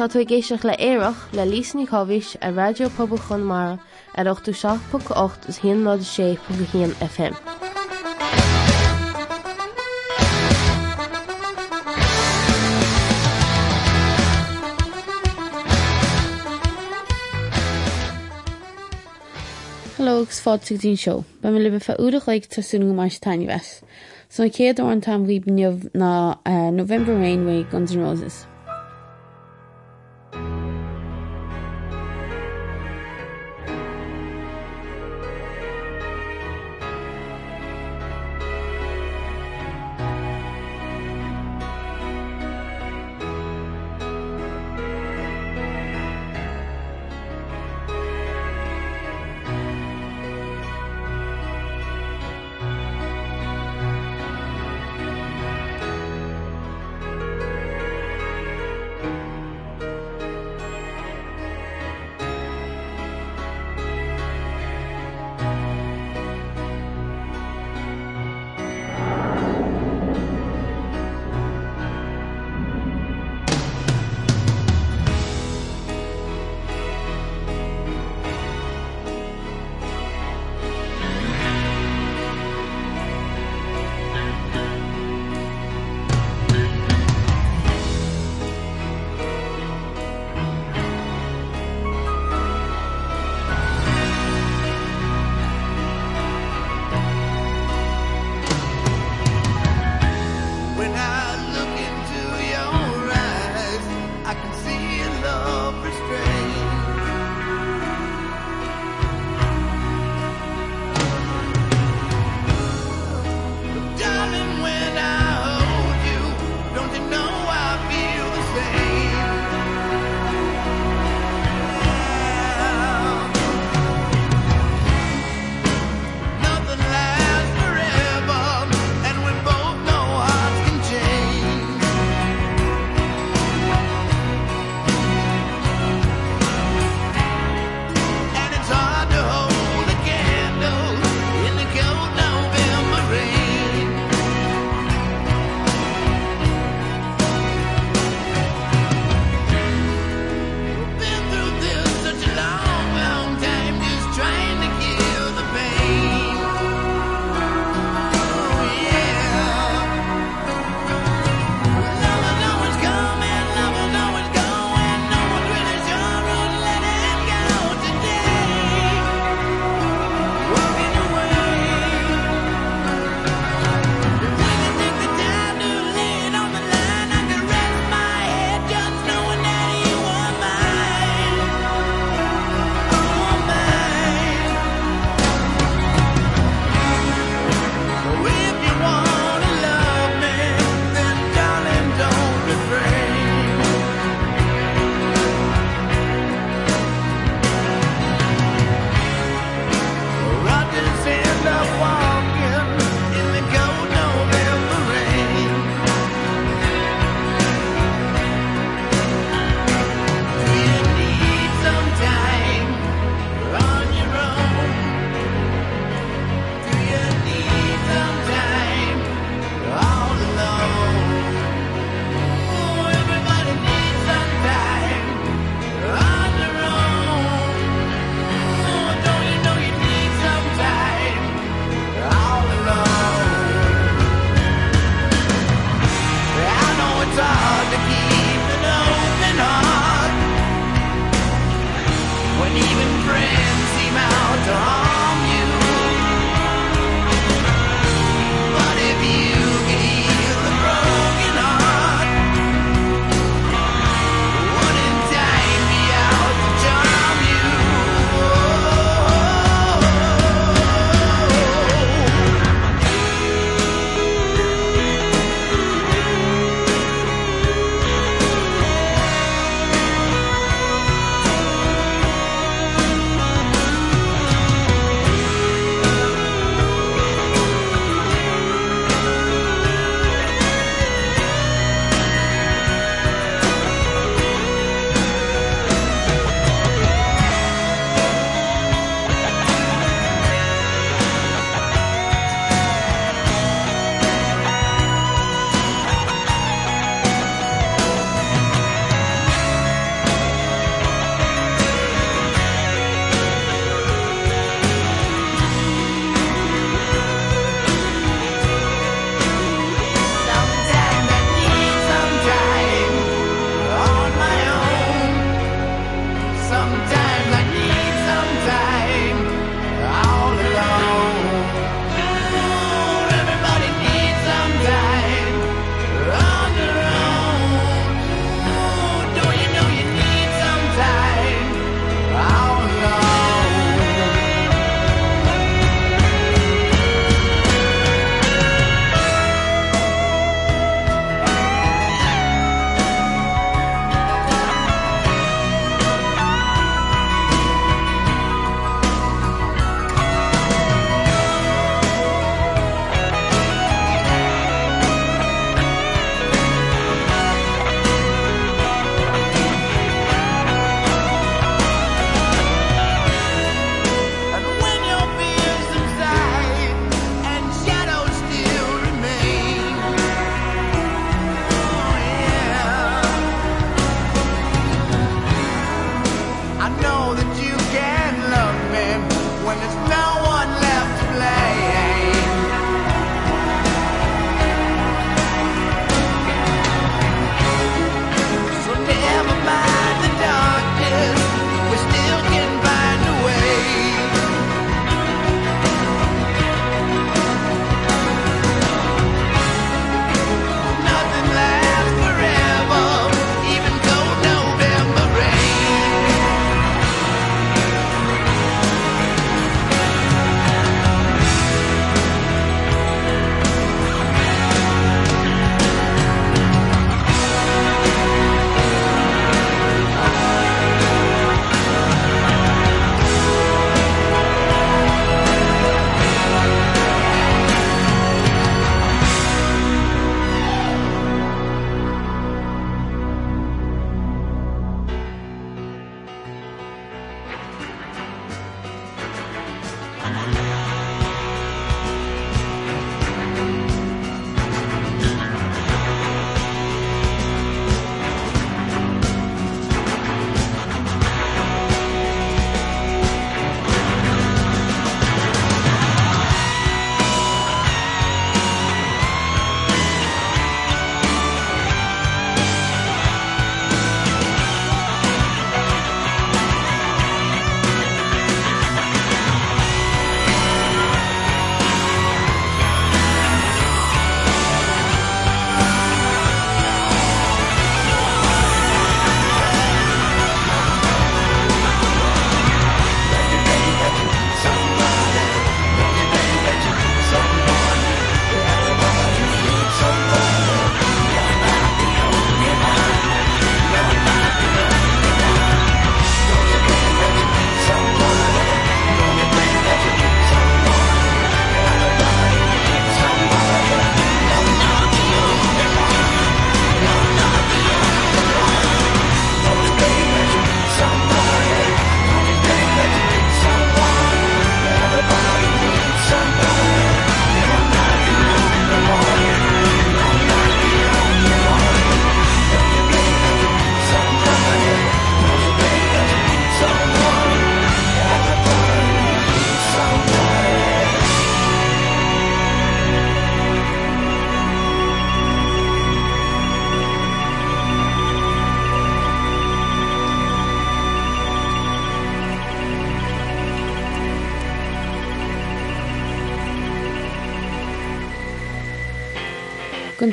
Tá tú géisioach le éireach le lísní chohís a radiopabal mar ar 8ú 6.8 is hí ná sé pu hían FM. Fád dín seo, Ba me le fe údach le tasúnú mar taine wes. So céad an tam bhí na uh, November Rainway Guns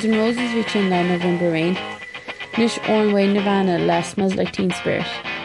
And Roses vi sin uh, November rain. Nis ornfuin na bhena les mas le teen spirit.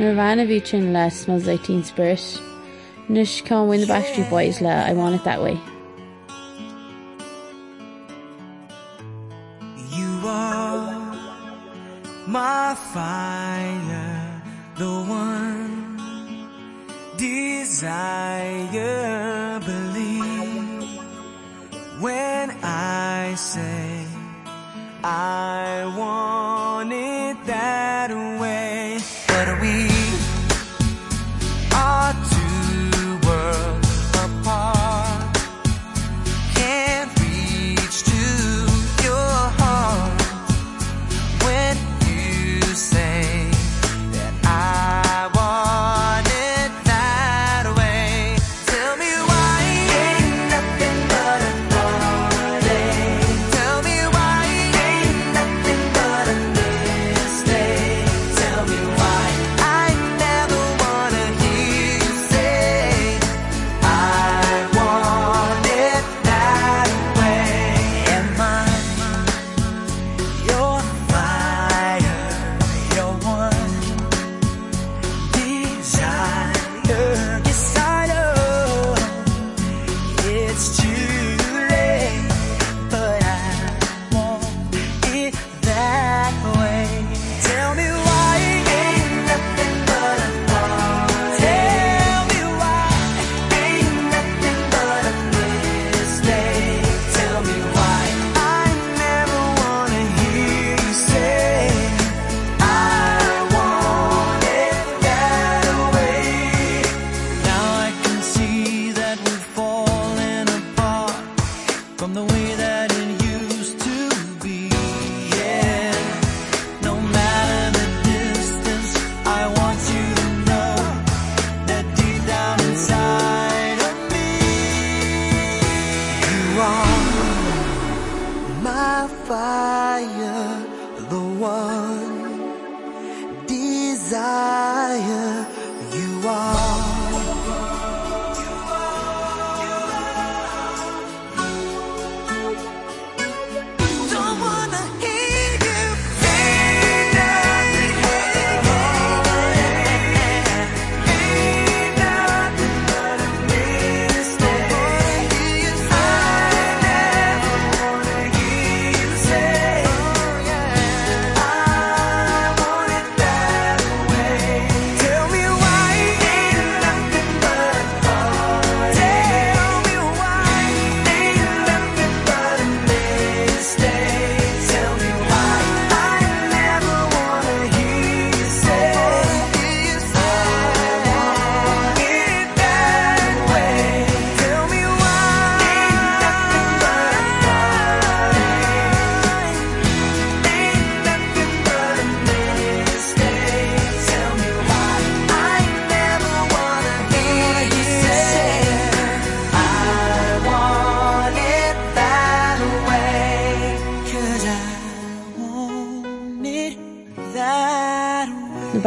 Nar bhena bhí sin le smells like teen spirit. Nus cá win the Backstreet Boys le I want it that way. You are my fire the one desire believe when I say I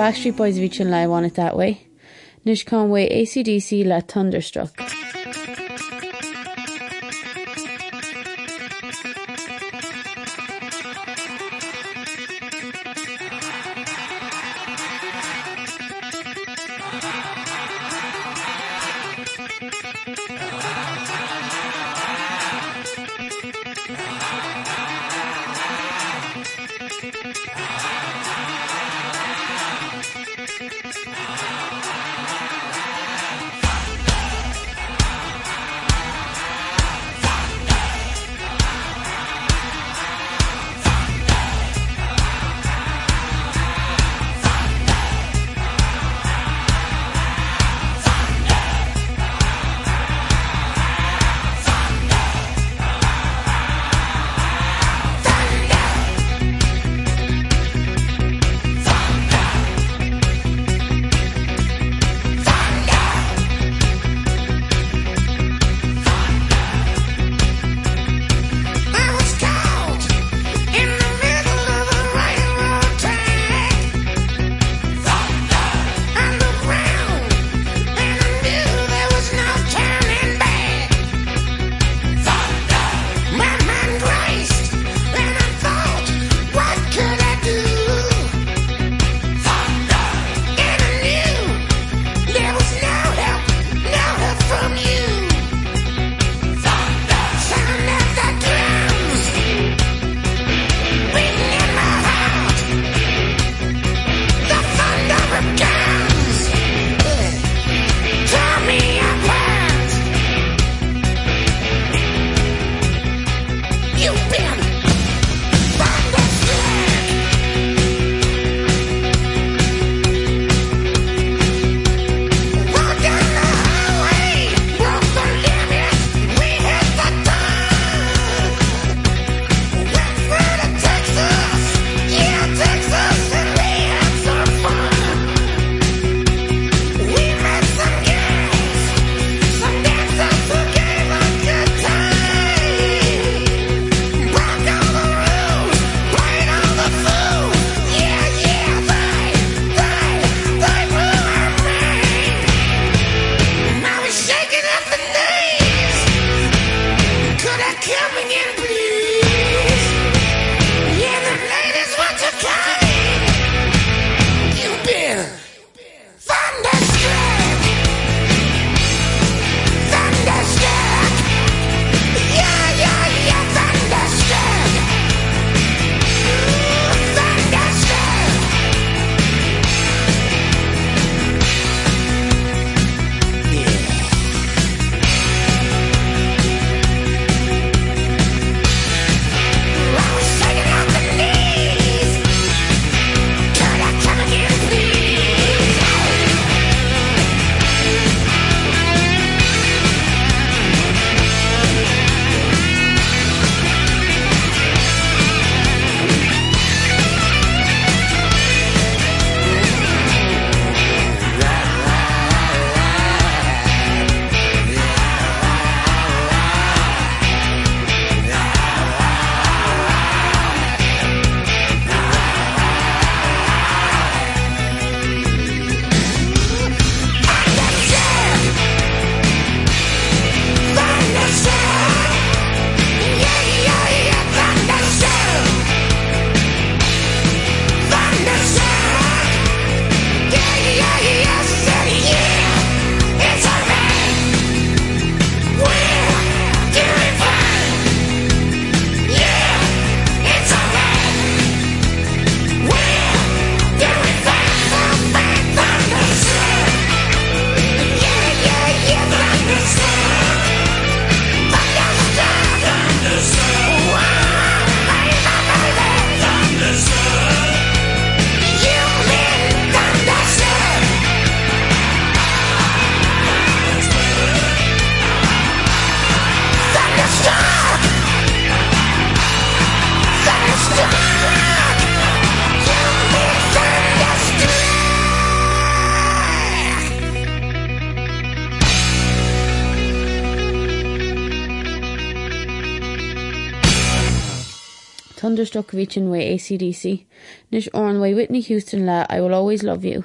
Backstreet Boys reaching live on it that way. Nish Conway ACDC la Thunderstruck. Stokovichin way ACDC, Nish Oran way Whitney Houston la I will always love you.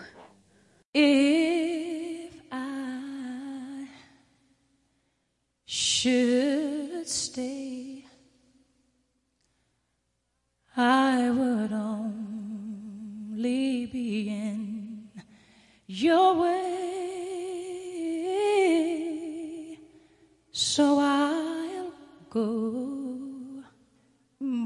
If I should stay I would only be in your way so I'll go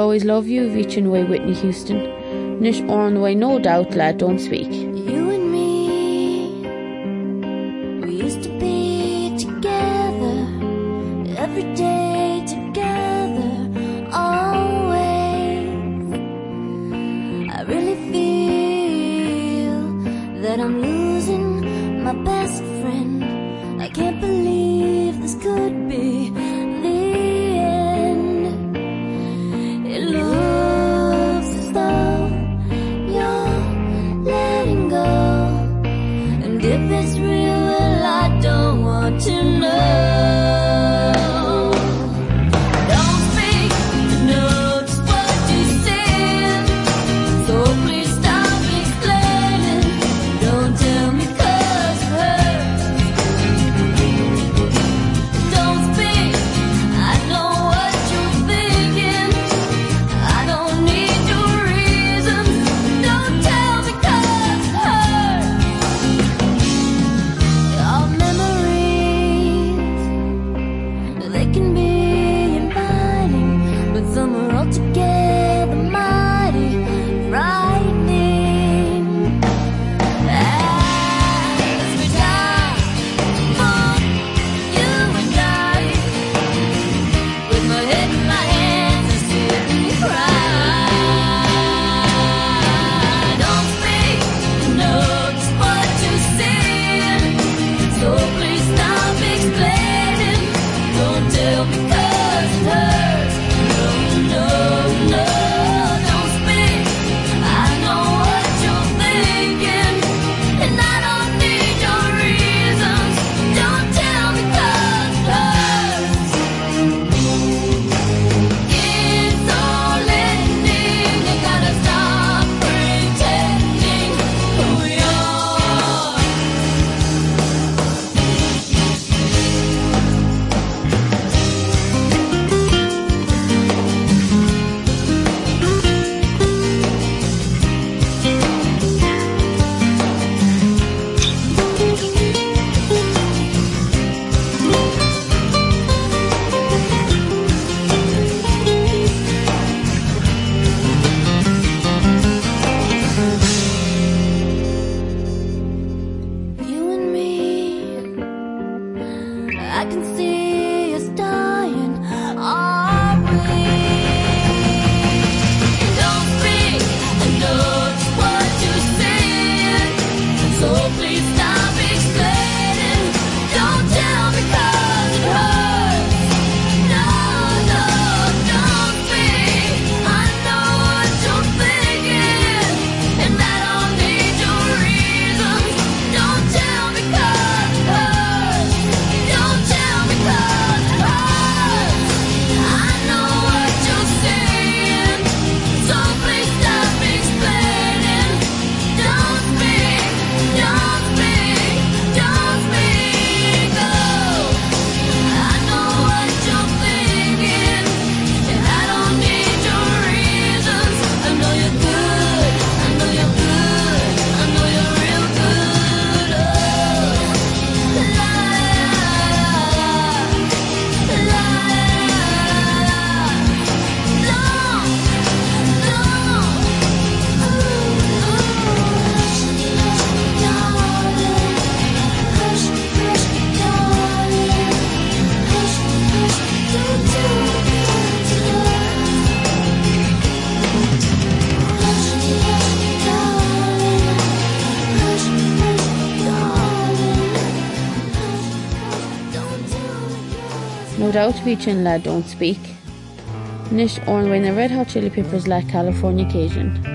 always love you, Vichin Way Whitney Houston. Nish on way No Doubt lad don't speak. can be inviting but some are all together. Grouchví sin le Don't Speak. Nis orhain na Red Hot Chili Peppers le Californication.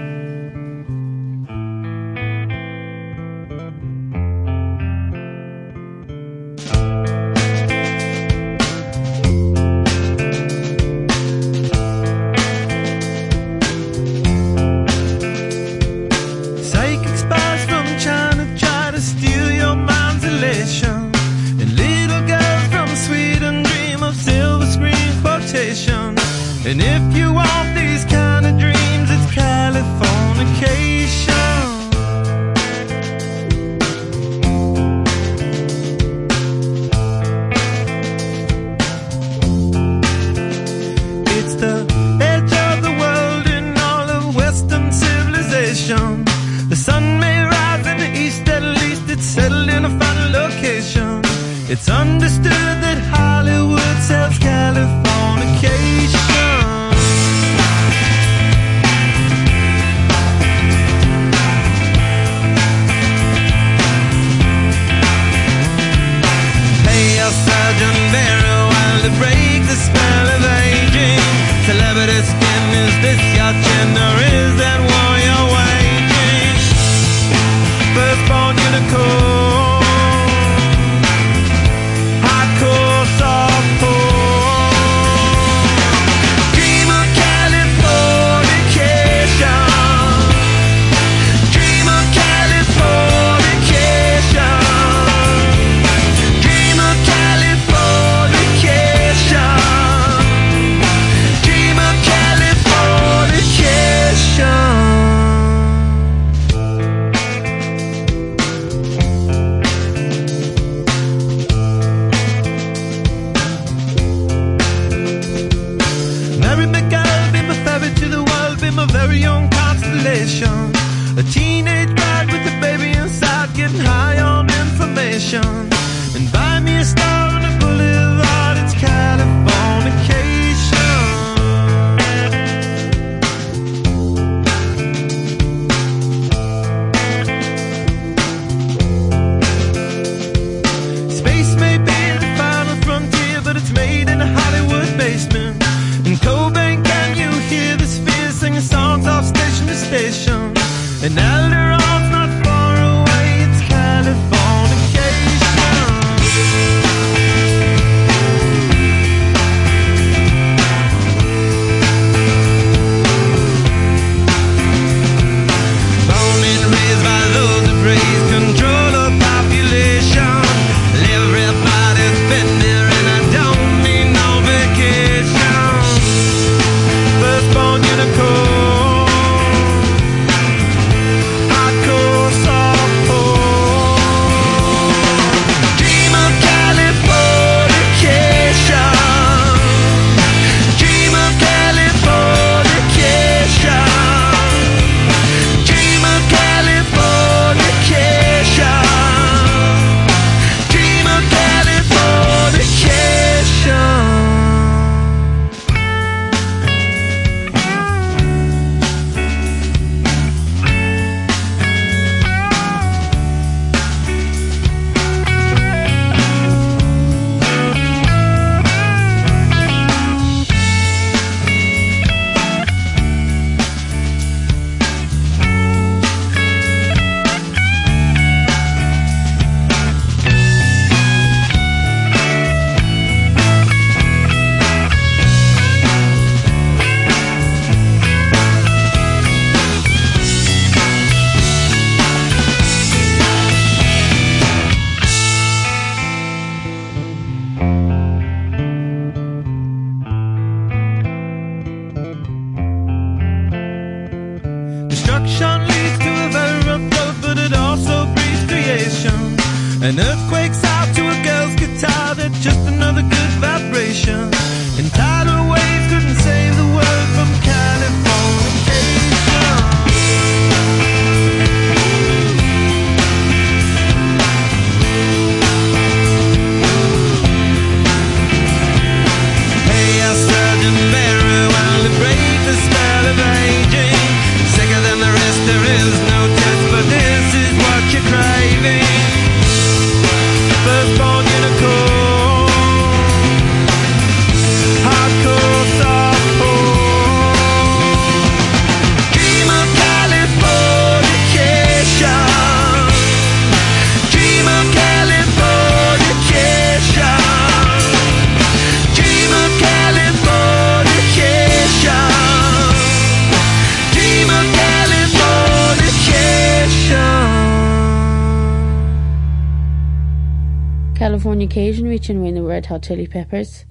sandwich and win the red hot chili peppers.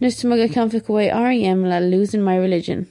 Nus go camfa away REM la losing my religion.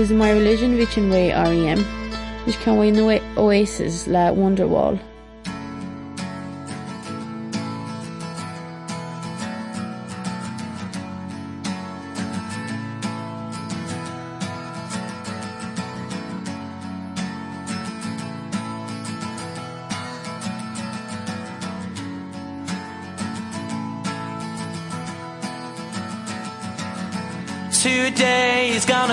losing my religion which in way REM which can we know oasis like wonderwall.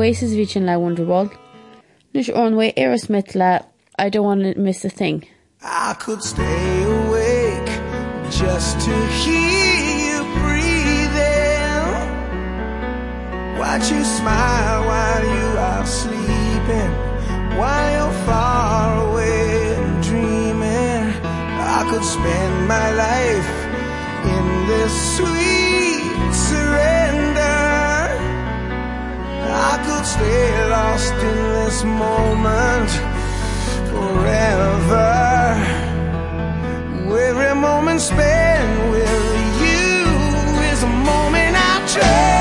Oasis bhí sin Wonderwall. Nus Aerosmith I don't want to miss a thing. I could stay awake just to hear you breathing. Watch you smile while you are sleeping, while you're far away dreaming. I could spend my life in this sweet surrender. I could stay lost in this moment forever. Every moment spent with you is a moment I treasure.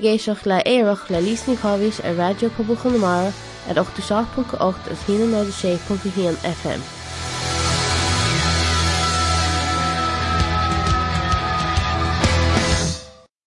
Géisioach le éireach le lísní chohís a radio poblbal chunamara at 8.8 is híana 96.1 FM.